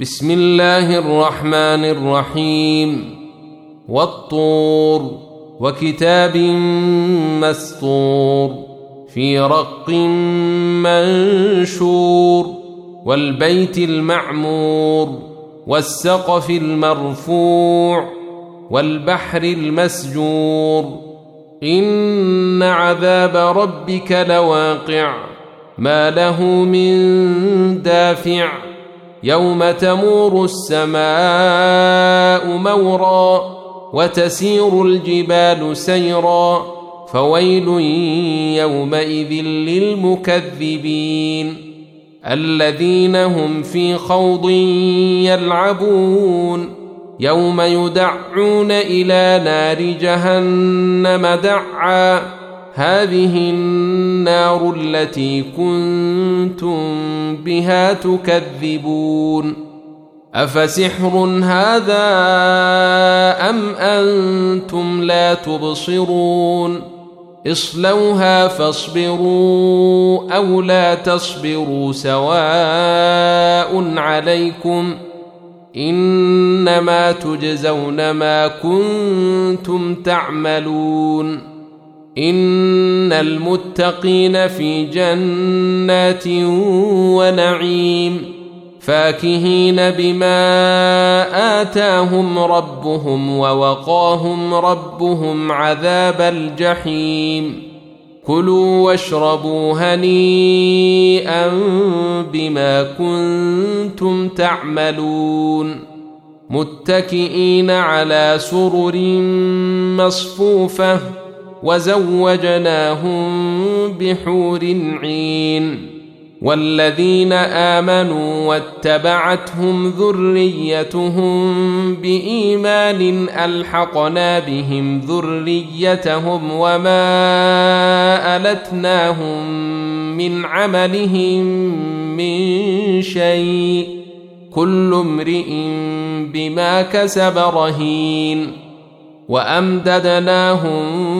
بسم الله الرحمن الرحيم والطور وكتاب مسطور في رق منشور والبيت المعمور والسقف المرفوع والبحر المسجور ان عذاب ربك لواقع ما له من دافع يوم تمور السماء مورا وتسير الجبال سيرا فويل يومئذ للمكذبين الذين هم في خوض يلعبون يوم يدعون إلى نار جهنم دعا هذه النار التي كنتم بها تكذبون. أفسحر هذا أم أنتم لا تبصرون؟ اصلوها فاصبروا أو لا تصبروا سواء عليكم. إنما تجزون ما كنتم تعملون. ان المتقين في جنات ونعيم فاكهين بما اتاهم ربهم ووقاهم ربهم عذاب الجحيم كلوا واشربوا هنيئا بما كنتم تعملون متكئين على سرر مصفوفه وزوجناهم بحور عين والذين آمنوا واتبعتهم ذريتهم بإيمان ألحقنا بهم ذريتهم وما ألتناهم من عملهم من شيء كل امرئ بما كسب رهين وأمددناهم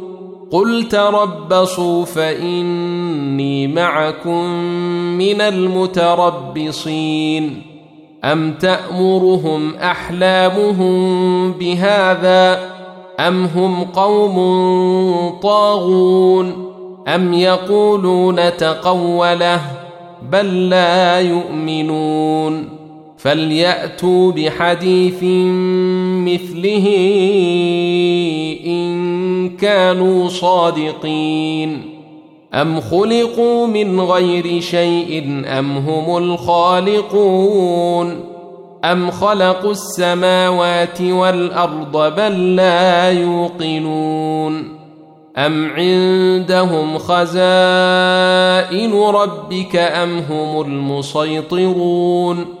قل تربصوا فاني معكم من المتربصين ام تامرهم احلامهم بهذا ام هم قوم طاغون ام يقولون تقوله بل لا يؤمنون فليأتوا بحديث مثله إن كانوا صادقين. أم خلقوا من غير شيء أم هم الخالقون؟ أم خلقوا السماوات والأرض بل لا يوقنون؟ أم عندهم خزائن ربك أم هم المسيطرون؟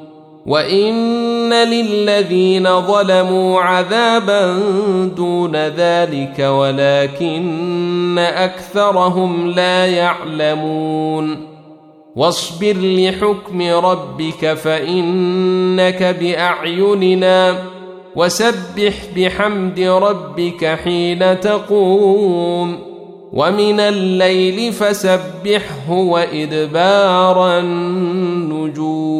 وان للذين ظلموا عذابا دون ذلك ولكن اكثرهم لا يعلمون واصبر لحكم ربك فانك باعيننا وسبح بحمد ربك حين تقوم ومن الليل فسبحه وادبار النجوم